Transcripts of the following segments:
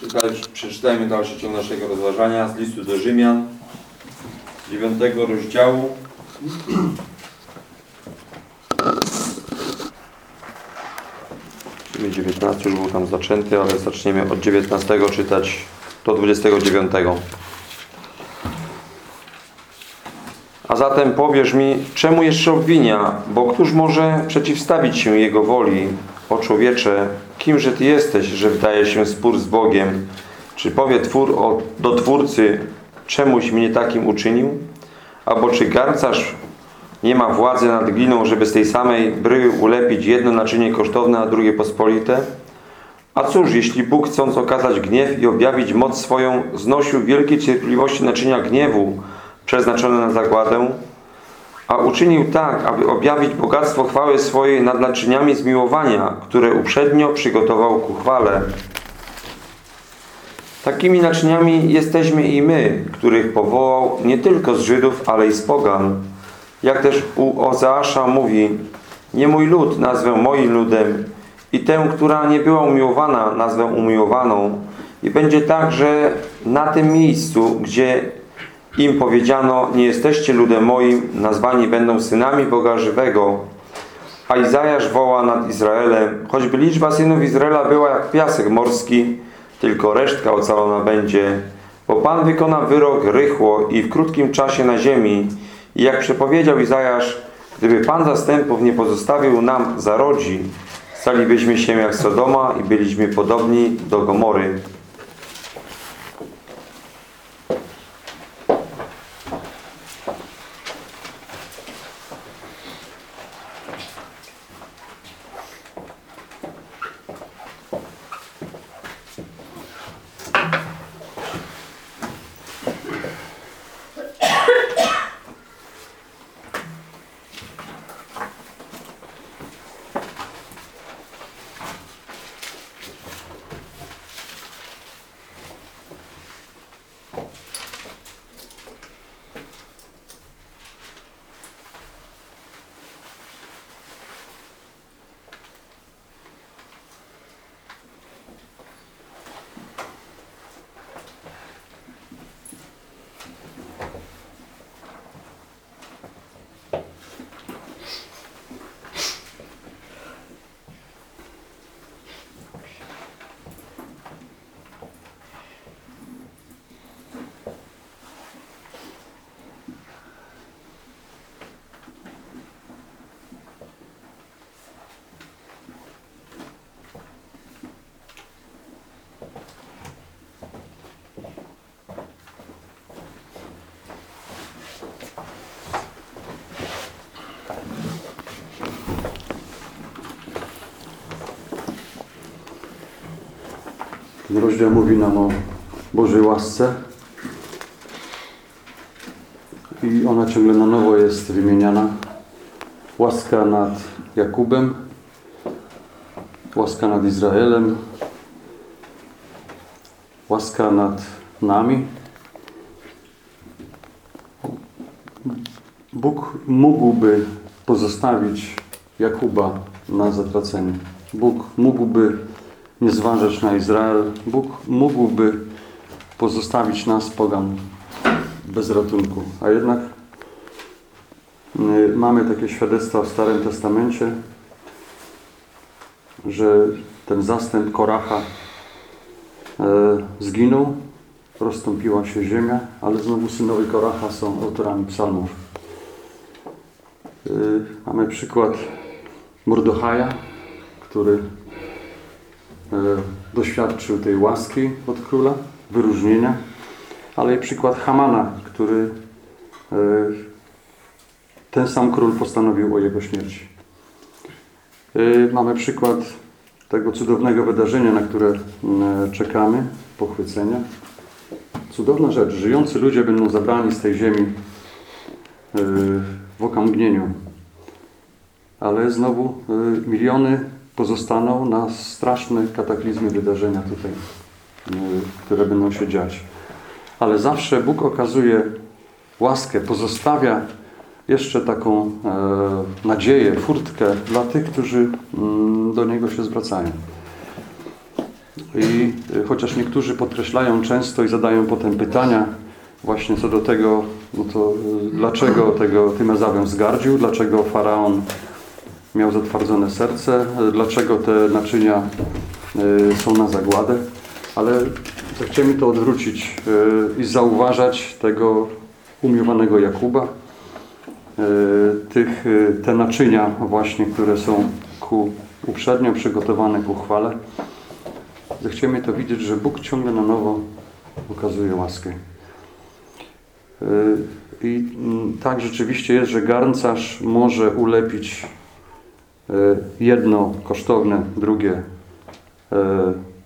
Przeczytaj- Przeczytajmy dalszy ciąg naszego rozważania z listu do Rzymian, z 9 rozdziału. Czyli 19 już był tam zaczęty, ale zaczniemy od 19 czytać do 29. A zatem powiesz mi, czemu jeszcze obwinia? Bo któż może przeciwstawić się Jego woli? O człowiecze, kimże Ty jesteś, że wydaje się spór z Bogiem? Czy powie twór o, do Twórcy, czemuś mnie takim uczynił? Albo czy garncarz nie ma władzy nad gliną, żeby z tej samej bryły ulepić jedno naczynie kosztowne, a drugie pospolite? A cóż, jeśli Bóg chcąc okazać gniew i objawić moc swoją, znosił wielkiej cierpliwości naczynia gniewu, przeznaczone na zagładę, a uczynił tak, aby objawić bogactwo chwały swojej nad naczyniami zmiłowania, które uprzednio przygotował ku chwale. Takimi naczyniami jesteśmy i my, których powołał nie tylko z Żydów, ale i z pogan. Jak też u Ozeasza mówi, nie mój lud nazwę moim ludem i tę, która nie była umiłowana, nazwę umiłowaną. I będzie tak, że na tym miejscu, gdzie im powiedziano, nie jesteście ludem moim, nazwani będą synami Boga żywego. A Izajasz woła nad Izraelem, choćby liczba synów Izraela była jak piasek morski, tylko resztka ocalona będzie. Bo Pan wykona wyrok rychło i w krótkim czasie na ziemi. I jak przepowiedział Izajasz, gdyby Pan zastępów nie pozostawił nam zarodzi, stalibyśmy się jak Sodoma i byliśmy podobni do Gomory. Rozdział mówi nam o Bożej łasce i ona ciągle na nowo jest wymieniana. Łaska nad Jakubem, łaska nad Izraelem, łaska nad nami. Bóg mógłby pozostawić Jakuba na zatracenie. Bóg mógłby nie zważać na Izrael. Bóg mógłby pozostawić nas, pogan, bez ratunku. A jednak y, mamy takie świadectwa w Starym Testamencie, że ten zastęp Koracha e, zginął, rozstąpiła się ziemia, ale znowu synowie Koracha są autorami psalmów. Y, Mamy przykład Mordochaja, który doświadczył tej łaski od króla, wyróżnienia, ale i przykład Hamana, który e, ten sam król postanowił o jego śmierci. E, Mamy przykład tego cudownego wydarzenia, na które czekamy, pochwycenia. Cudowna rzecz. Żyjący ludzie będą zabrani z tej ziemi e, w okamgnieniu. Ale znowu miliony pozostaną na straszne kataklizmy wydarzenia tutaj, y, które będą się dziać. Ale zawsze Bóg okazuje łaskę, pozostawia jeszcze taką e, nadzieję, furtkę dla tych, którzy mm, do Niego się zwracają. I y, chociaż niektórzy podkreślają często i zadają potem pytania właśnie co do tego, no to y, dlaczego tego Tymezawę zgardził, dlaczego Faraon miał zatwardzone serce, dlaczego te naczynia y, są na zagładę, ale zechciemy to odwrócić y, i zauważać tego umiłowanego Jakuba, y, tych, te naczynia właśnie, które są ku uprzednio przygotowane ku chwale. Zechciemy to widzieć, że Bóg ciągle na nowo okazuje łaskę. I tak rzeczywiście jest, że garncarz może ulepić jedno kosztowne, drugie y,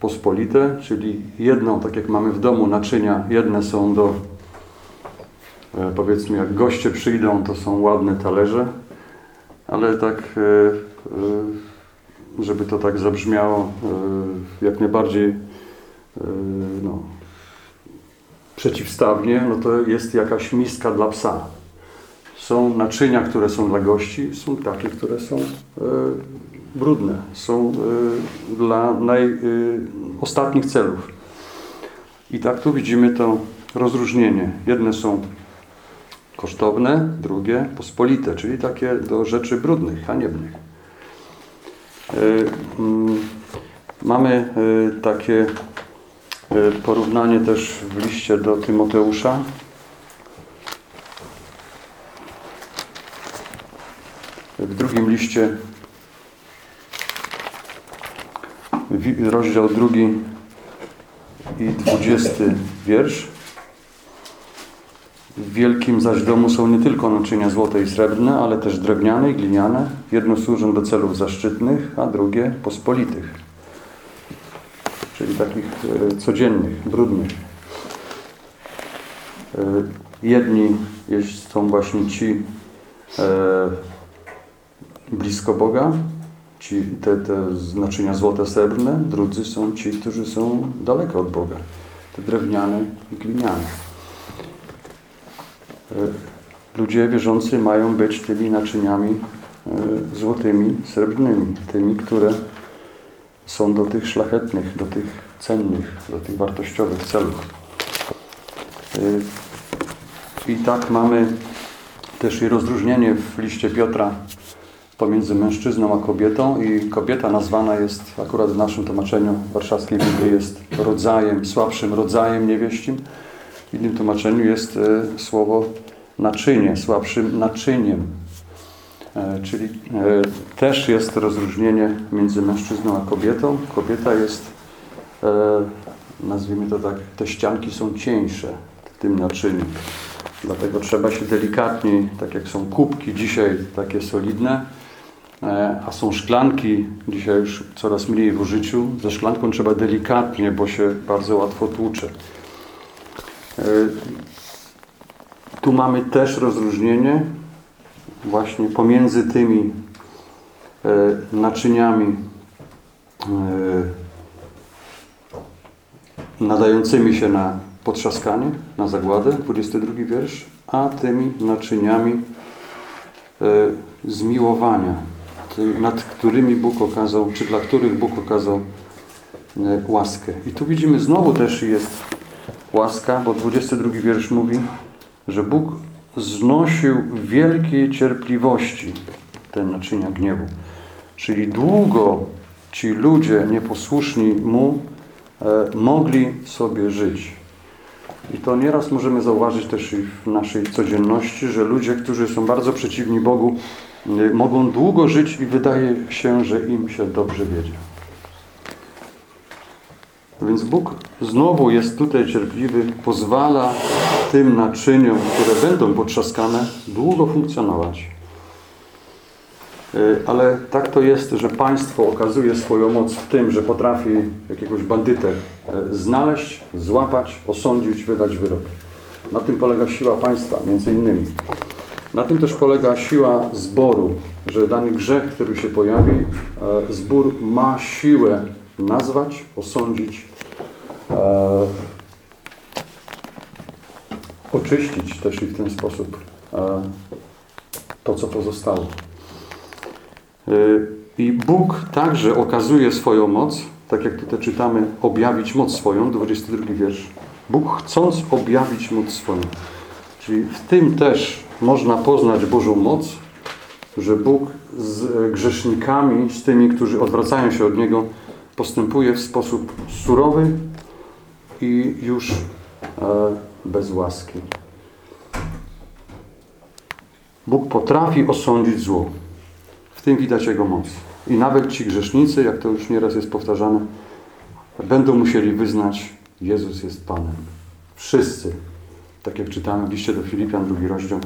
pospolite, czyli jedno, tak jak mamy w domu naczynia, jedne są do e, powiedzmy jak goście przyjdą, to są ładne talerze, ale tak e, e, żeby to tak zabrzmiało e, jak najbardziej e, no, przeciwstawnie, no to jest jakaś miska dla psa. Są naczynia, które są dla gości, są takie, które są e, brudne, są e, dla naj, e, ostatnich celów. I tak tu widzimy to rozróżnienie. Jedne są kosztowne, drugie pospolite, czyli takie do rzeczy brudnych, haniebnych. Mm, Mamy takie porównanie też w liście do Tymoteusza. W drugim liście, rozdział drugi i dwudziesty wiersz. W wielkim zaś domu są nie tylko naczynia złote i srebrne, ale też drewniane i gliniane. Jedno służą do celów zaszczytnych, a drugie pospolitych, czyli takich e, codziennych, brudnych. E, jedni są właśnie ci e, blisko Boga, ci, te, te naczynia złote, srebrne, drudzy są ci, którzy są daleko od Boga, te drewniane i gliniane. E, Ludzie wierzący mają być tymi naczyniami e, złotymi, srebrnymi, tymi, które są do tych szlachetnych, do tych cennych, do tych wartościowych celów. E, I tak mamy też i rozróżnienie w liście Piotra pomiędzy mężczyzną a kobietą i kobieta nazwana jest akurat w naszym tłumaczeniu warszawskiej Biblii jest rodzajem, słabszym rodzajem niewieścim. W innym tłumaczeniu jest e, słowo naczynie, słabszym naczyniem. E, Czyli e, też jest rozróżnienie między mężczyzną a kobietą. Kobieta jest, nazwijmy to tak, te ścianki są cieńsze w tym naczyniu. Dlatego trzeba się delikatniej, tak jak są kubki dzisiaj takie solidne, a są szklanki, dzisiaj już coraz mniej w użyciu. Ze szklanką trzeba delikatnie, bo się bardzo łatwo tłucze. E, Tu mamy też rozróżnienie właśnie pomiędzy tymi e, naczyniami e, nadającymi się na potrzaskanie, na zagładę, 22 wiersz, a tymi naczyniami e, zmiłowania, nad którymi Bóg okazał, czy dla których Bóg okazał e, łaskę. I tu widzimy znowu też jest łaska, bo 22 wiersz mówi, że Bóg znosił wielkiej cierpliwości te naczynia gniewu. Czyli długo ci ludzie nieposłuszni Mu e, mogli sobie żyć. I to nieraz możemy zauważyć też i w naszej codzienności, że ludzie, którzy są bardzo przeciwni Bogu, mogą długo żyć i wydaje się, że im się dobrze wiedzie. Więc Bóg znowu jest tutaj cierpliwy, pozwala tym naczyniom, które będą potrzaskane, długo funkcjonować. Y, Ale tak to jest, że państwo okazuje swoją moc w tym, że potrafi jakiegoś bandytę e, znaleźć, złapać, osądzić, wydać wyrok. Na tym polega siła państwa, między innymi. Na tym też polega siła zboru, że dany grzech, który się pojawi, e, zbór ma siłę nazwać, osądzić, e, oczyścić też i w ten sposób e, to, co pozostało. I Bóg także okazuje swoją moc tak jak tutaj czytamy, objawić moc swoją, 22 wiersz. Bóg chcąc objawić moc swoją. Czyli w tym też można poznać Bożą moc, że Bóg z e, grzesznikami, z tymi, którzy odwracają się od Niego, postępuje w sposób surowy i już e, bez łaski. Bóg potrafi osądzić zło. W tym widać Jego moc. I nawet ci grzesznicy, jak to już nieraz jest powtarzane, będą musieli wyznać, Jezus jest Panem. Wszyscy. Tak jak czytamy w liście do Filipian, drugi rozdział.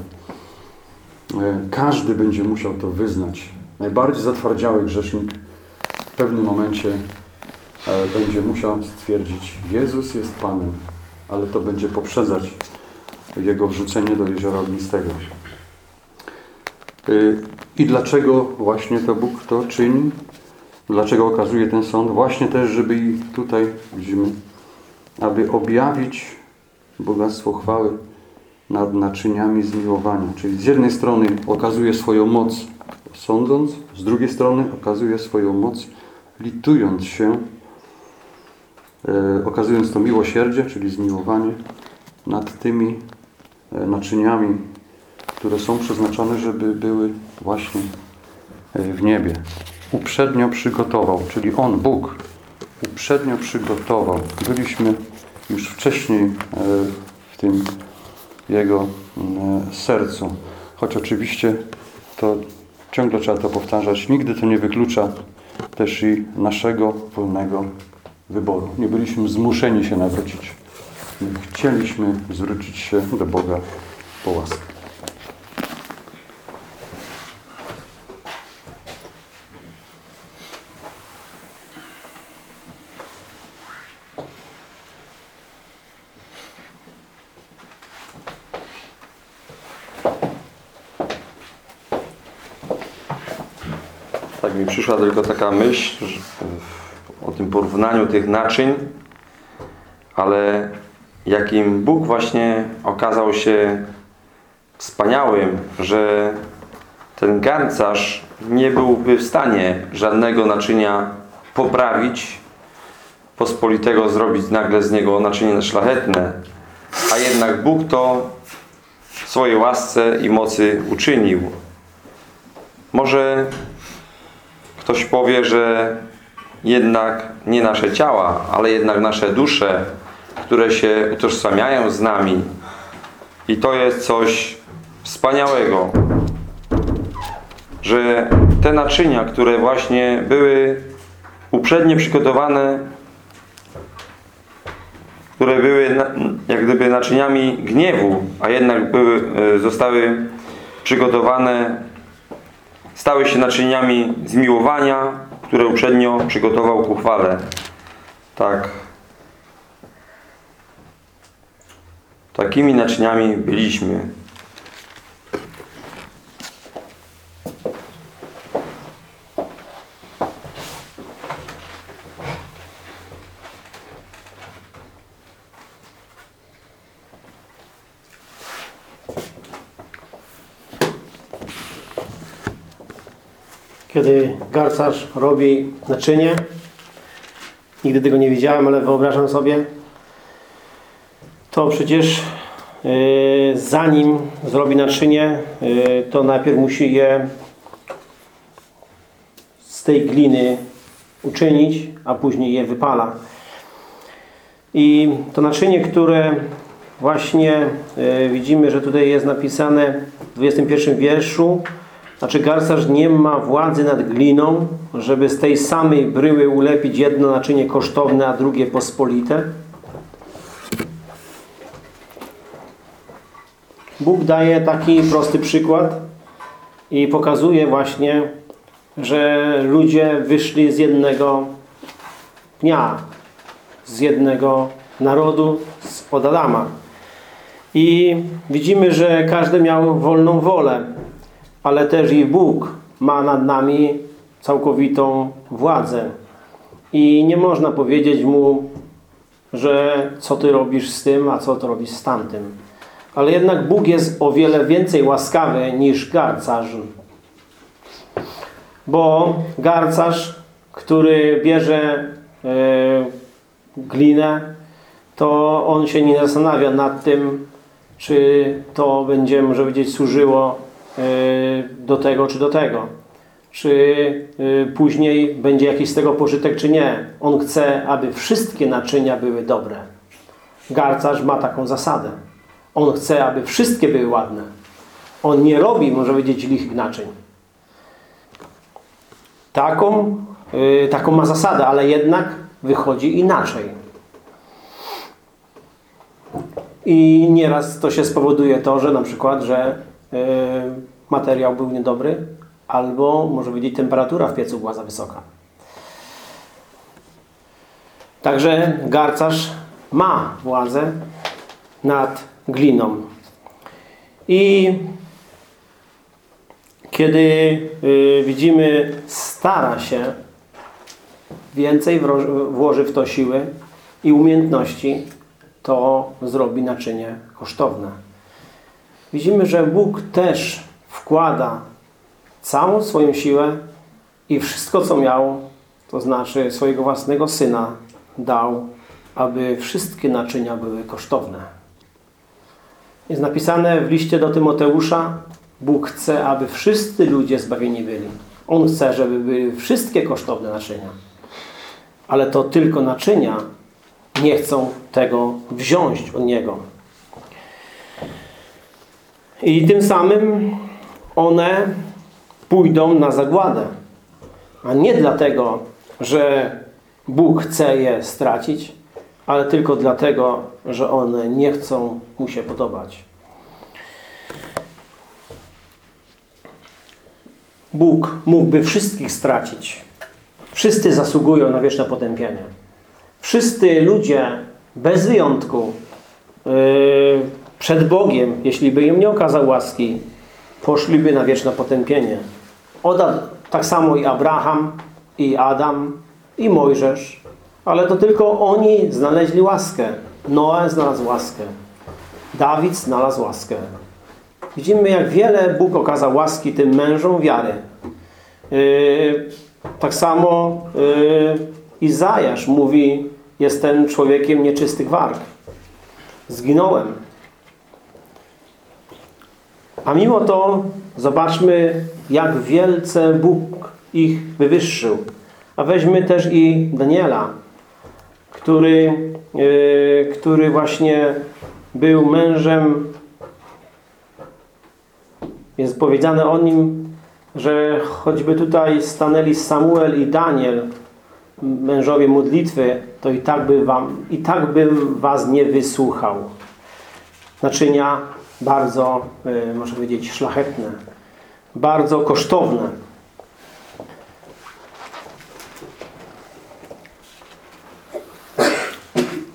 E, Każdy będzie musiał to wyznać. Najbardziej zatwardziały grzesznik w pewnym momencie e, będzie musiał stwierdzić, Jezus jest Panem, ale to będzie poprzedzać Jego wrzucenie do jeziora ognistego. Y, I dlaczego właśnie to Bóg to czyni? Dlaczego okazuje ten sąd? Właśnie też, żeby i tutaj widzimy, aby objawić bogactwo chwały nad naczyniami zmiłowania. Czyli z jednej strony okazuje swoją moc sądząc, z drugiej strony okazuje swoją moc litując się, e, okazując to miłosierdzie, czyli zmiłowanie nad tymi e, naczyniami, które są przeznaczone, żeby były właśnie e, w niebie. Uprzednio przygotował, czyli On, Bóg, uprzednio przygotował. Byliśmy już wcześniej e, w tym Jego sercu. Choć oczywiście to ciągle trzeba to powtarzać. Nigdy to nie wyklucza też i naszego wolnego wyboru. Nie byliśmy zmuszeni się nawrócić. My chcieliśmy zwrócić się do Boga po łaskę. Tak mi przyszła tylko taka myśl o tym porównaniu tych naczyń, ale jakim Bóg właśnie okazał się wspaniałym, że ten garncarz nie byłby w stanie żadnego naczynia poprawić, pospolitego zrobić nagle z niego naczynie szlachetne, a jednak Bóg to w swojej łasce i mocy uczynił. Może Ktoś powie, że jednak nie nasze ciała, ale jednak nasze dusze, które się utożsamiają z nami. I to jest coś wspaniałego, że te naczynia, które właśnie były uprzednio przygotowane, które były jak gdyby naczyniami gniewu, a jednak były, e, zostały przygotowane stały się naczyniami zmiłowania, które uprzednio przygotował ku chwale. Tak. Takimi naczyniami byliśmy. Kiedy garcarz robi naczynie. Nigdy tego nie widziałem, ale wyobrażam sobie. To przecież yy, zanim zrobi naczynie, yy, to najpierw musi je z tej gliny uczynić, a później je wypala. I to naczynie, które właśnie yy, widzimy, że tutaj jest napisane w 21 wierszu, znaczy garcarz nie ma władzy nad gliną, żeby z tej samej bryły ulepić jedno naczynie kosztowne, a drugie pospolite. Bóg daje taki prosty przykład i pokazuje właśnie, że ludzie wyszli z jednego dnia, z jednego narodu, od Adama. I widzimy, że każdy miał wolną wolę ale też i Bóg ma nad nami całkowitą władzę. I nie można powiedzieć Mu, że co Ty robisz z tym, a co Ty robisz z tamtym. Ale jednak Bóg jest o wiele więcej łaskawy niż garcarz. Bo garcarz, który bierze glinę, to on się nie zastanawia nad tym, czy to będzie, może powiedzieć, służyło e, do tego, czy do tego. Czy e, później będzie jakiś z tego pożytek, czy nie. On chce, aby wszystkie naczynia były dobre. Garcarz ma taką zasadę. On chce, aby wszystkie były ładne. On nie robi, może powiedzieć, lichych naczyń. Taką, yy, taką ma zasadę, ale jednak wychodzi inaczej. I nieraz to się spowoduje to, że na przykład, że materiał był niedobry, albo może powiedzieć temperatura w piecu była za wysoka. Także garcarz ma władzę nad gliną. I kiedy y, widzimy, stara się, więcej włoży w to siły i umiejętności, to zrobi naczynie kosztowne. Widzimy, że Bóg też wkłada całą swoją siłę i wszystko, co miał, to znaczy swojego własnego Syna dał, aby wszystkie naczynia były kosztowne. Jest napisane w liście do Tymoteusza, Bóg chce, aby wszyscy ludzie zbawieni byli. On chce, żeby były wszystkie kosztowne naczynia. Ale to tylko naczynia nie chcą tego wziąć od Niego. I tym samym one pójdą na zagładę. A nie dlatego, że Bóg chce je stracić, ale tylko dlatego, że one nie chcą Mu się podobać. Bóg mógłby wszystkich stracić. Wszyscy zasługują na wieczne potępienie. Wszyscy ludzie, bez wyjątku, yy, przed Bogiem, jeśli by im nie okazał łaski, poszliby na wieczne potępienie. Oda, tak samo i Abraham, i Adam, i Mojżesz, ale to tylko oni znaleźli łaskę. Noe znalazł łaskę. Dawid znalazł łaskę. Widzimy, jak wiele Bóg okazał łaski tym mężom wiary. Yy, tak samo yy, Izajasz mówi, jestem człowiekiem nieczystych warg. Zginąłem. A mimo to zobaczmy, jak wielce Bóg ich wywyższył. A weźmy też i Daniela, który, yy, który właśnie był mężem jest powiedziane o nim, że choćby tutaj stanęli Samuel i Daniel, mężowie modlitwy, to i tak, by wam, i tak bym was nie wysłuchał. Naczynia bardzo, y, można powiedzieć, szlachetne, bardzo kosztowne.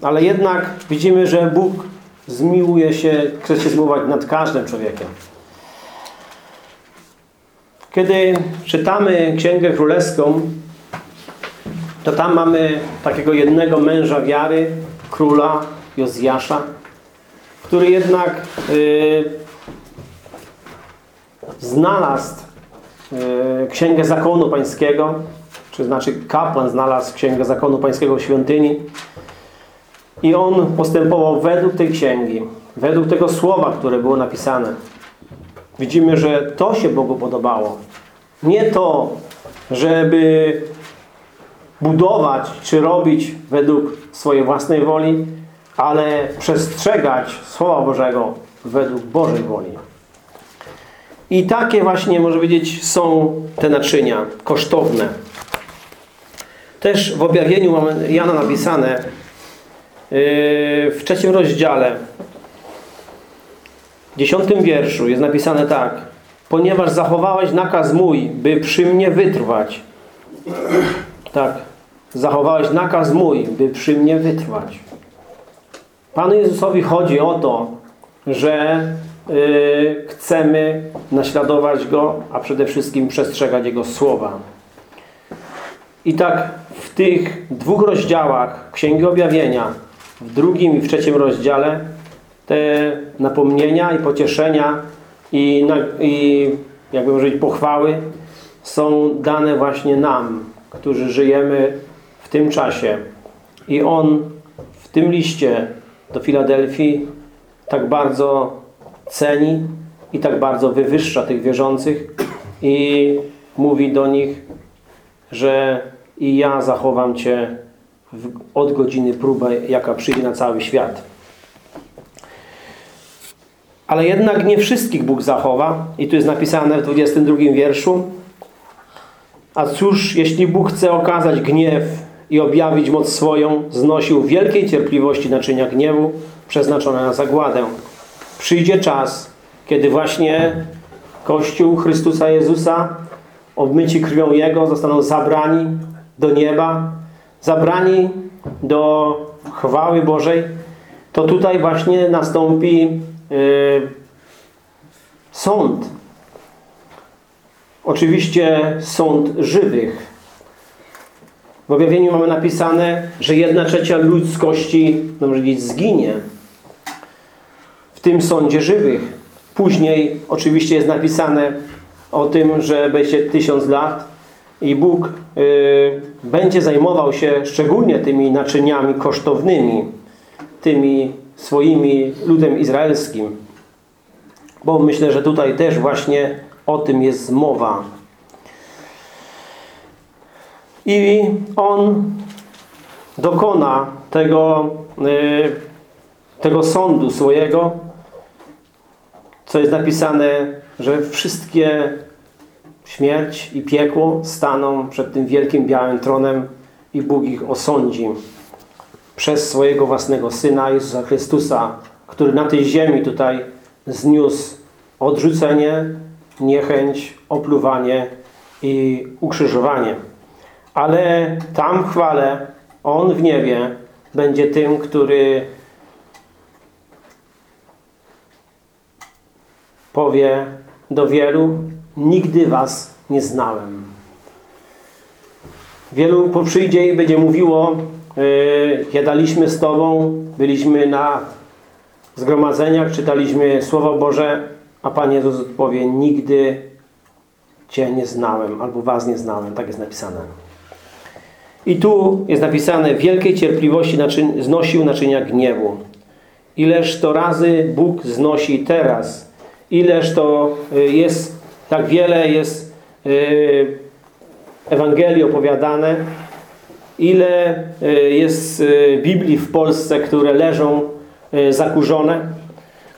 Ale jednak widzimy, że Bóg zmiłuje się, chce się zmiłować nad każdym człowiekiem. Kiedy czytamy Księgę Królewską, to tam mamy takiego jednego męża wiary, króla Jozjasza, który jednak y, znalazł y, Księgę Zakonu Pańskiego, czy znaczy kapłan znalazł Księgę Zakonu Pańskiego w świątyni i on postępował według tej księgi, według tego słowa, które było napisane. Widzimy, że to się Bogu podobało. Nie to, żeby budować czy robić według swojej własnej woli, ale przestrzegać Słowa Bożego według Bożej woli. I takie właśnie, może powiedzieć, są te naczynia kosztowne. Też w objawieniu mamy Jana napisane yy, w trzecim rozdziale w dziesiątym wierszu jest napisane tak. Ponieważ zachowałeś nakaz mój, by przy mnie wytrwać. Tak. Zachowałeś nakaz mój, by przy mnie wytrwać. Panu Jezusowi chodzi o to, że yy, chcemy naśladować Go, a przede wszystkim przestrzegać Jego słowa. I tak w tych dwóch rozdziałach Księgi Objawienia, w drugim i w trzecim rozdziale, te napomnienia i pocieszenia i, na, i jakby powiedzieć pochwały są dane właśnie nam, którzy żyjemy w tym czasie. I on w tym liście do Filadelfii tak bardzo ceni i tak bardzo wywyższa tych wierzących i mówi do nich, że i ja zachowam Cię od godziny próby, jaka przyjdzie na cały świat. Ale jednak nie wszystkich Bóg zachowa. I tu jest napisane w 22 wierszu. A cóż, jeśli Bóg chce okazać gniew i objawić moc swoją, znosił wielkiej cierpliwości naczynia gniewu przeznaczone na zagładę. Przyjdzie czas, kiedy właśnie Kościół Chrystusa Jezusa obmyci krwią Jego zostaną zabrani do nieba, zabrani do chwały Bożej, to tutaj właśnie nastąpi yy, sąd. Oczywiście sąd żywych. W objawieniu mamy napisane, że jedna trzecia ludzkości, no może powiedzieć, zginie w tym sądzie żywych. Później oczywiście jest napisane o tym, że będzie tysiąc lat i Bóg y, będzie zajmował się szczególnie tymi naczyniami kosztownymi, tymi swoimi ludem izraelskim. Bo myślę, że tutaj też właśnie o tym jest mowa. I On dokona tego, y, tego sądu swojego, co jest napisane, że wszystkie śmierć i piekło staną przed tym wielkim białym tronem i Bóg ich osądzi przez swojego własnego Syna Jezusa Chrystusa, który na tej ziemi tutaj zniósł odrzucenie, niechęć, opluwanie i ukrzyżowanie. Ale tam chwale On w niebie będzie tym, który powie do wielu, nigdy was nie znałem. Wielu poprzyjdzie i będzie mówiło, yy, jadaliśmy z Tobą, byliśmy na zgromadzeniach, czytaliśmy Słowo Boże, a Pan Jezus odpowie, nigdy Cię nie znałem, albo Was nie znałem. Tak jest napisane. I tu jest napisane, wielkiej cierpliwości naczyń, znosił naczynia gniewu. Ileż to razy Bóg znosi teraz. Ileż to y, jest, tak wiele jest y, Ewangelii opowiadane. Ile y, jest Biblii w Polsce, które leżą zakurzone.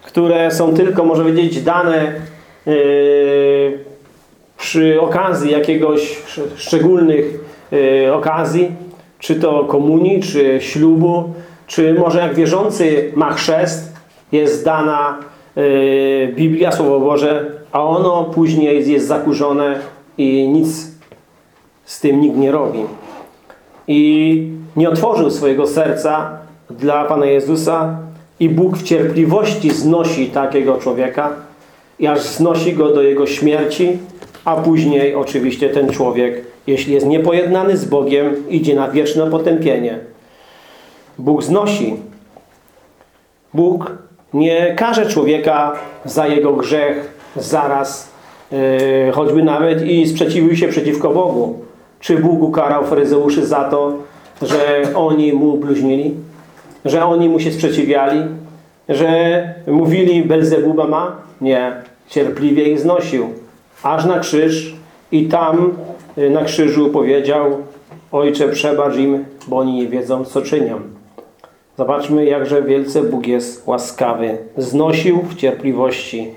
Które są tylko, może powiedzieć, dane przy okazji jakiegoś szczególnych okazji, czy to komunii, czy ślubu, czy może jak wierzący ma chrzest, jest dana Biblia, Słowo Boże, a ono później jest zakurzone i nic z tym nikt nie robi. I nie otworzył swojego serca dla Pana Jezusa i Bóg w cierpliwości znosi takiego człowieka i aż znosi go do jego śmierci, a później oczywiście ten człowiek, jeśli jest niepojednany z Bogiem, idzie na wieczne potępienie. Bóg znosi. Bóg nie karze człowieka za jego grzech zaraz, yy, choćby nawet i sprzeciwił się przeciwko Bogu. Czy Bóg ukarał faryzeuszy za to, że oni mu bluźnili? Że oni mu się sprzeciwiali? Że mówili Belzebuba ma? Nie. Cierpliwie ich znosił. Aż na krzyż i tam na krzyżu powiedział Ojcze przebacz im, bo oni nie wiedzą co czynią. Zobaczmy jakże wielce Bóg jest łaskawy. Znosił w cierpliwości.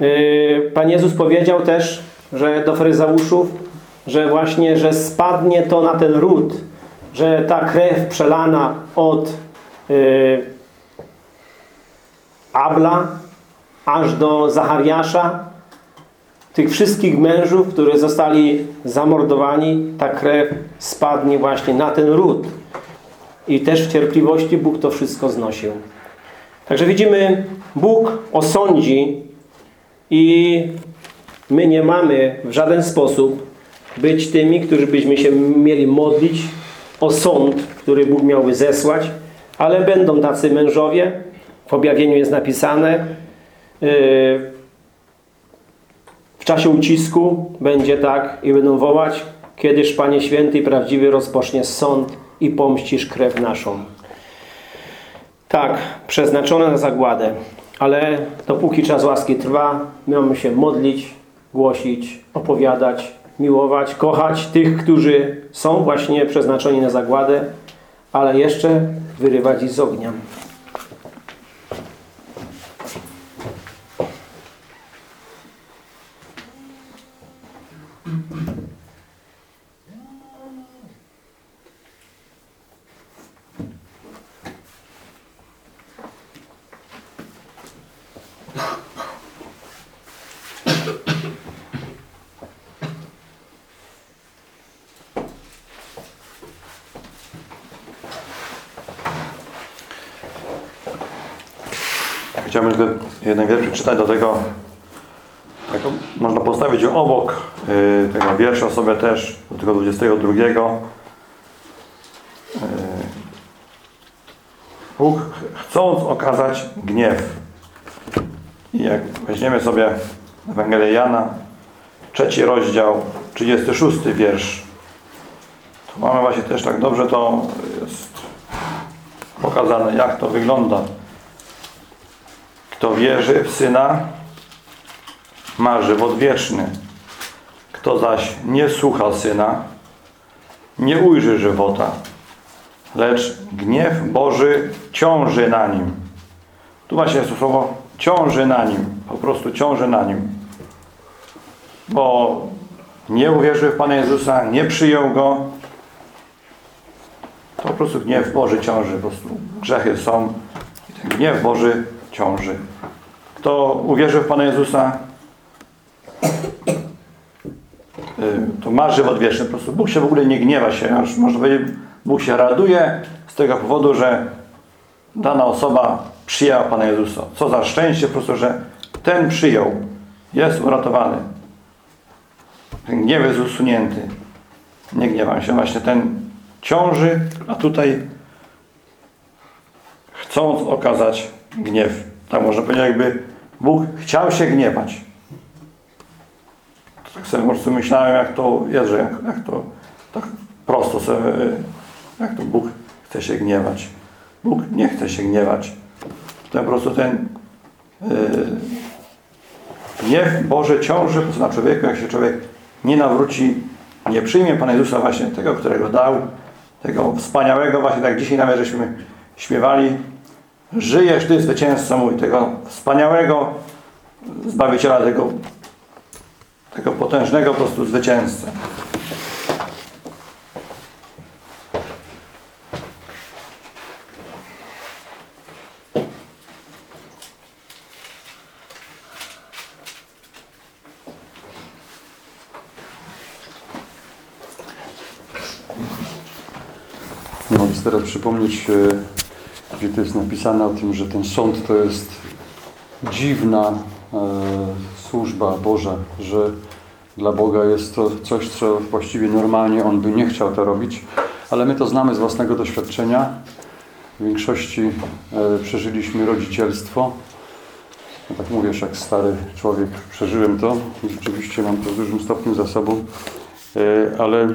Y, Pan Jezus powiedział też, że do faryzeuszów, że właśnie, że spadnie to na ten ród, że ta krew przelana od y, Abla aż do Zachariasza, tych wszystkich mężów, którzy zostali zamordowani, ta krew spadnie właśnie na ten ród. I też w cierpliwości Bóg to wszystko znosił. Także widzimy, Bóg osądzi i my nie mamy w żaden sposób być tymi, którzy byśmy się mieli modlić o sąd, który Bóg miałby zesłać, ale będą tacy mężowie, w objawieniu jest napisane, yy, czasie ucisku będzie tak i będą wołać kiedyż, Panie Święty i prawdziwy, rozpoczniesz sąd i pomścisz krew naszą. Tak, przeznaczone na zagładę, ale dopóki czas łaski trwa, my mamy się modlić, głosić, opowiadać, miłować, kochać tych, którzy są właśnie przeznaczeni na zagładę, ale jeszcze wyrywać ich z ognia. Chciałbym tylko jeden wiersz przeczytać do tego. Tak, można postawić obok y, tego wiersza sobie też, do tego 22. Y, Bóg chcąc okazać gniew. I jak weźmiemy sobie Ewangelię Jana, trzeci rozdział, 36 wiersz, to mamy właśnie też tak dobrze to jest pokazane, jak to wygląda. Kto wierzy w Syna, ma żywot wieczny. Kto zaś nie słucha Syna, nie ujrzy żywota, lecz gniew Boży ciąży na nim. Tu właśnie jest to słowo ciąży na nim. Po prostu ciąży na nim. Bo nie uwierzył w Pana Jezusa, nie przyjął Go, to po prostu gniew Boży ciąży. Po prostu grzechy są i ten gniew Boży ciąży. Kto uwierzył w Pana Jezusa, y, to ma żywot wieczny. Po prostu Bóg się w ogóle nie gniewa się. Aż można powiedzieć, Bóg się raduje z tego powodu, że dana osoba przyjęła Pana Jezusa. Co za szczęście po prostu, że ten przyjął. Jest uratowany. Ten gniew jest usunięty. Nie gniewam się. Właśnie ten ciąży, a tutaj chcąc okazać gniew. Tak można powiedzieć, jakby Bóg chciał się gniewać. Tak sobie po prostu myślałem, jak to jest, że jak, jak to tak prosto sobie, jak to Bóg chce się gniewać. Bóg nie chce się gniewać. Ten po prostu ten yy, gniew Boże ciąży na człowieku, jak się człowiek nie nawróci, nie przyjmie Pana Jezusa właśnie tego, którego dał, tego wspaniałego, właśnie tak dzisiaj nawet żeśmy śpiewali, żyjesz Ty zwycięzco mój, tego wspaniałego Zbawiciela, tego, tego potężnego po prostu zwycięzcę. Więc teraz przypomnieć, e, gdzie to jest napisane o tym, że ten sąd to jest dziwna e, służba Boża, że dla Boga jest to coś, co właściwie normalnie On by nie chciał to robić, ale my to znamy z własnego doświadczenia. W większości e, przeżyliśmy rodzicielstwo. Ja tak mówię, jak stary człowiek przeżyłem to i rzeczywiście mam to w dużym stopniu za sobą. E, Ale e,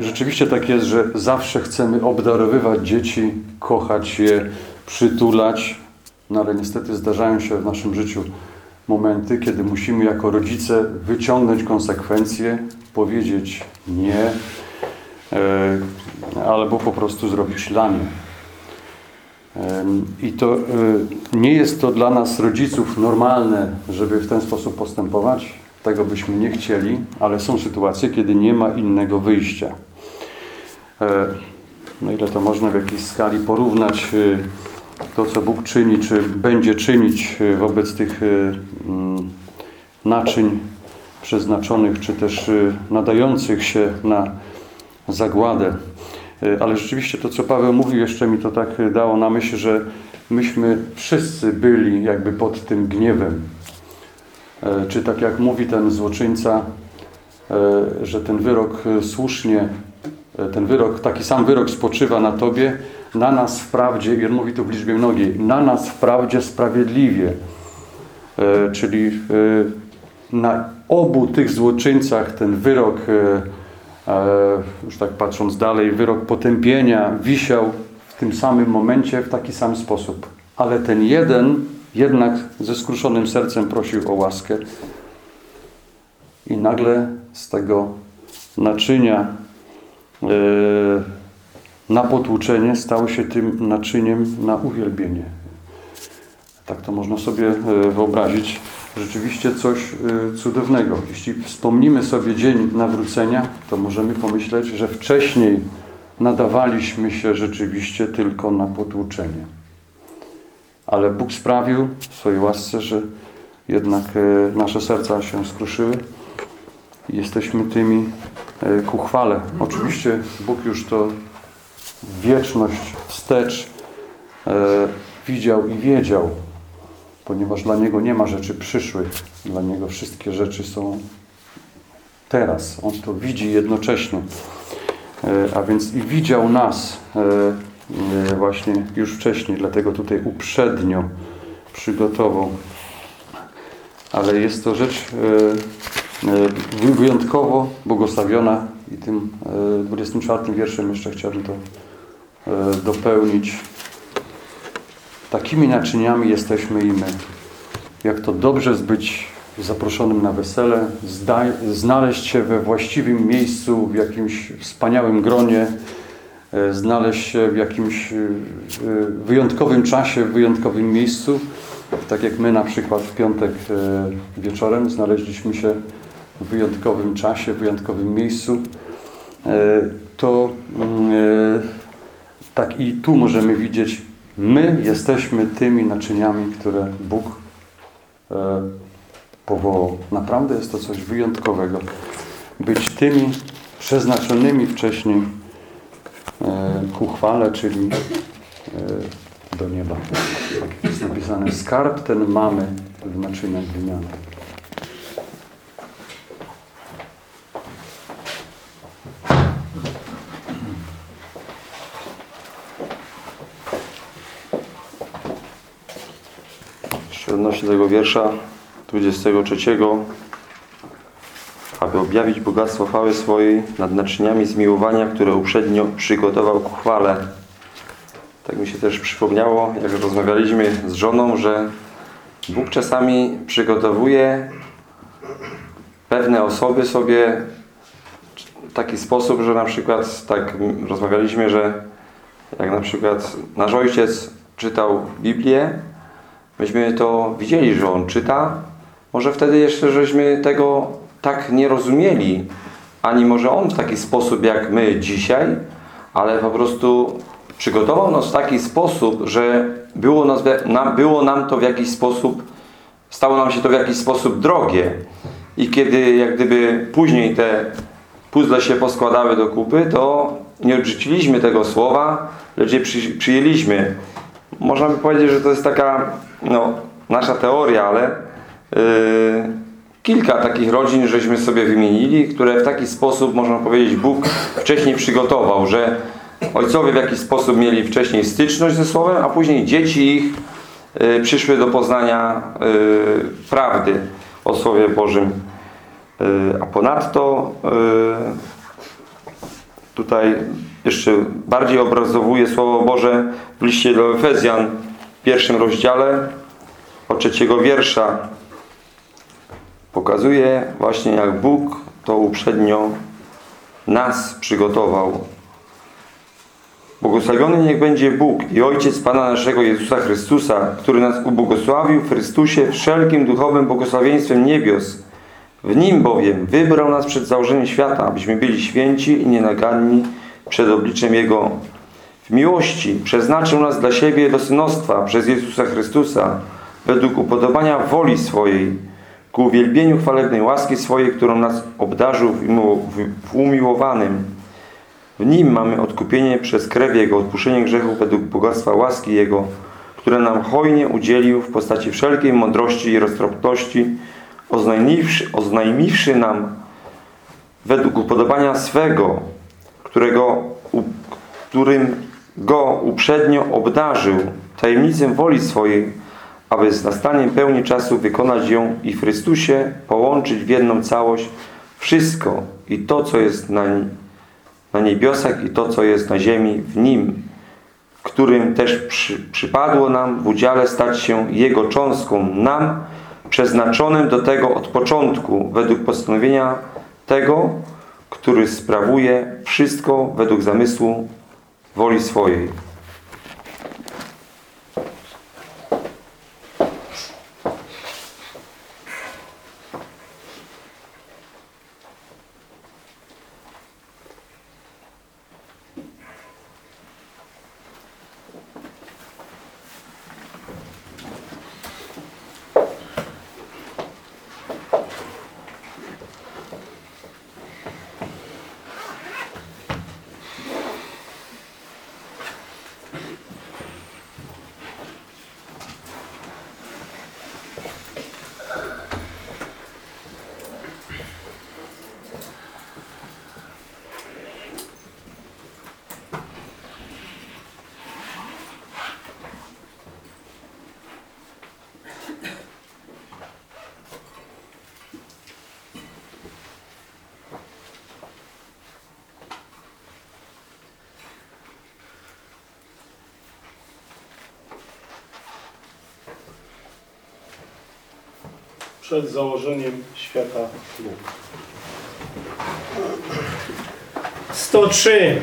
rzeczywiście tak jest, że zawsze chcemy obdarowywać dzieci, kochać je, przytulać, no ale niestety zdarzają się w naszym życiu momenty, kiedy musimy jako rodzice wyciągnąć konsekwencje, powiedzieć nie, e, albo po prostu zrobić lanie. I to nie jest to dla nas rodziców normalne, żeby w ten sposób postępować. Tego byśmy nie chcieli, ale są sytuacje, kiedy nie ma innego wyjścia. E, No ile to można w jakiejś skali porównać e, to, co Bóg czyni, czy będzie czynić e, wobec tych mm, naczyń przeznaczonych, czy też nadających się na zagładę. Ale rzeczywiście to, co Paweł mówił, jeszcze mi to tak dało na myśl, że myśmy wszyscy byli jakby pod tym gniewem. E, Czy tak jak mówi ten złoczyńca, e, że ten wyrok e, słusznie, ten wyrok, taki sam wyrok spoczywa na Tobie, na nas wprawdzie, i on mówi tu w liczbie mnogiej, na nas wprawdzie sprawiedliwie. Czyli na obu tych złoczyńcach ten wyrok już tak patrząc dalej, wyrok potępienia wisiał w tym samym momencie w taki sam sposób. Ale ten jeden jednak ze skruszonym sercem prosił o łaskę i nagle z tego naczynia e, na potłuczenie stało się tym naczyniem na uwielbienie. Tak to można sobie e, wyobrazić. Rzeczywiście coś e, cudownego. Jeśli wspomnimy sobie dzień nawrócenia, to możemy pomyśleć, że wcześniej nadawaliśmy się rzeczywiście tylko na potłuczenie. Ale Bóg sprawił w swojej łasce, że jednak e, nasze serca się skruszyły i jesteśmy tymi ku chwale. Oczywiście Bóg już to wieczność wstecz widział i wiedział, ponieważ dla Niego nie ma rzeczy przyszłych. Dla Niego wszystkie rzeczy są teraz. On to widzi jednocześnie. E, a więc i widział nas e, e, właśnie już wcześniej, dlatego tutaj uprzednio przygotował. Ale jest to rzecz wyjątkowo błogosławiona i tym 24 wierszem jeszcze chciałbym to dopełnić. Takimi naczyniami jesteśmy i my. Jak to dobrze jest być zaproszonym na wesele, znaleźć się we właściwym miejscu, w jakimś wspaniałym gronie, znaleźć się w jakimś e, wyjątkowym czasie, w wyjątkowym miejscu. Tak jak my na przykład w piątek e, wieczorem znaleźliśmy się w wyjątkowym czasie, w wyjątkowym miejscu. To mm, tak i tu możemy widzieć My jesteśmy tymi naczyniami, które Bóg e, powołał. Naprawdę jest to coś wyjątkowego. Być tymi przeznaczonymi wcześniej e, ku chwale, czyli e, do nieba. Tak jest napisane. Skarb ten mamy w naczyniach wymiany. odnośnie tego wiersza 23, aby objawić bogactwo chwały swojej nad naczyniami zmiłowania, które uprzednio przygotował ku chwale. Tak mi się też przypomniało, jak rozmawialiśmy z żoną, że Bóg czasami przygotowuje pewne osoby sobie w taki sposób, że na przykład tak rozmawialiśmy, że jak na przykład nasz ojciec czytał Biblię, myśmy to widzieli, że on czyta, może wtedy jeszcze żeśmy tego tak nie rozumieli, ani może on w taki sposób jak my dzisiaj, ale po prostu przygotował nas w taki sposób, że było, nas, było nam to w jakiś sposób, stało nam się to w jakiś sposób drogie. I kiedy jak gdyby później te puzzle się poskładały do kupy, to nie odrzuciliśmy tego słowa, lecz je przyjęliśmy. Można by powiedzieć, że to jest taka no, nasza teoria, ale yy, kilka takich rodzin żeśmy sobie wymienili, które w taki sposób, można powiedzieć, Bóg wcześniej przygotował, że ojcowie w jakiś sposób mieli wcześniej styczność ze Słowem, a później dzieci ich yy, przyszły do poznania yy, prawdy o Słowie Bożym. Yy, a ponadto yy, tutaj jeszcze bardziej obrazowuje Słowo Boże w liście do Efezjan w pierwszym rozdziale od trzeciego wiersza. Pokazuje właśnie jak Bóg to uprzednio nas przygotował. Błogosławiony niech będzie Bóg i Ojciec Pana naszego Jezusa Chrystusa, który nas ubłogosławił w Chrystusie wszelkim duchowym błogosławieństwem niebios. W Nim bowiem wybrał nas przed założeniem świata, abyśmy byli święci i nienaganni przed obliczem Jego. W miłości przeznaczył nas dla siebie do synostwa przez Jezusa Chrystusa według upodobania woli swojej ku uwielbieniu chwalebnej łaski swojej, którą nas obdarzył w umiłowanym. W Nim mamy odkupienie przez krew Jego, odpuszczenie grzechów według bogactwa łaski Jego, które nam hojnie udzielił w postaci wszelkiej mądrości i roztropności, oznajmiwszy, oznajmiwszy nam według upodobania swego którego, którym go uprzednio obdarzył tajemnicę woli swojej, aby z nastaniem pełni czasu wykonać ją i w Chrystusie połączyć w jedną całość wszystko, i to, co jest na, na niebiosach i to, co jest na ziemi w Nim, którym też przy, przypadło nam w udziale stać się Jego cząstką, nam przeznaczonym do tego od początku, według postanowienia tego, który sprawuje wszystko według zamysłu woli swojej. Przed założeniem świata Bóg. 103.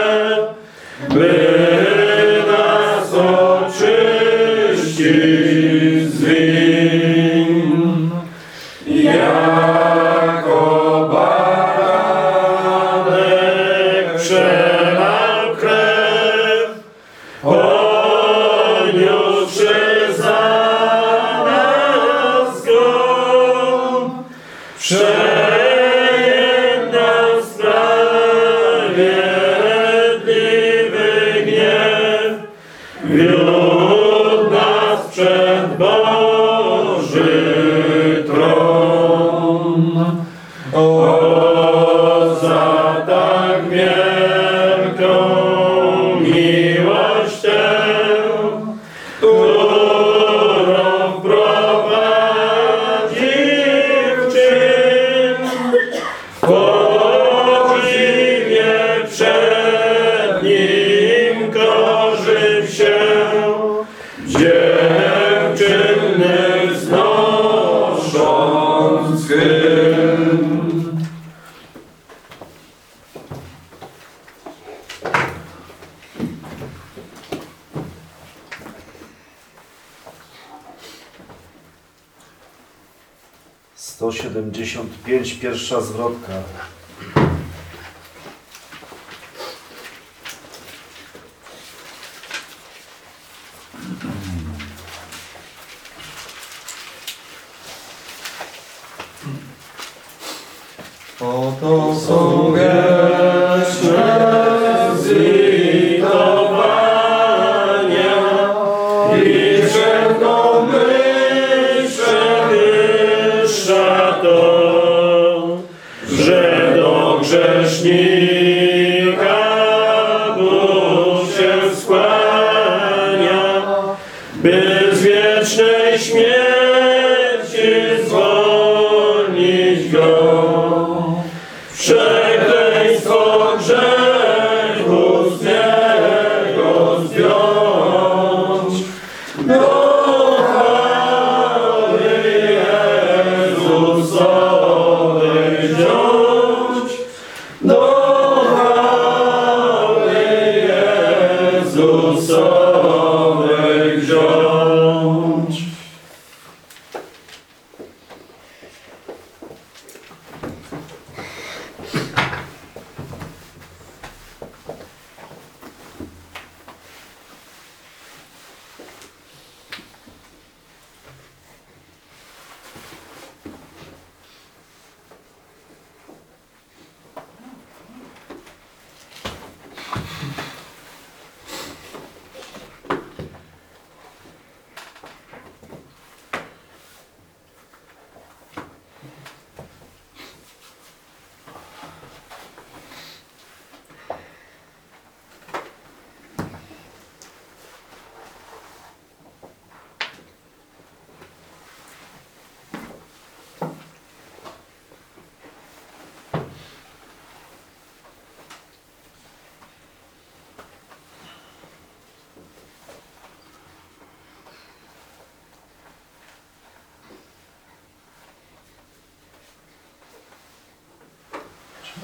Amen. 175, pierwsza zwrotka.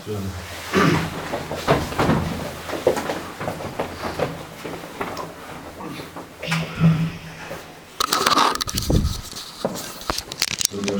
Schön.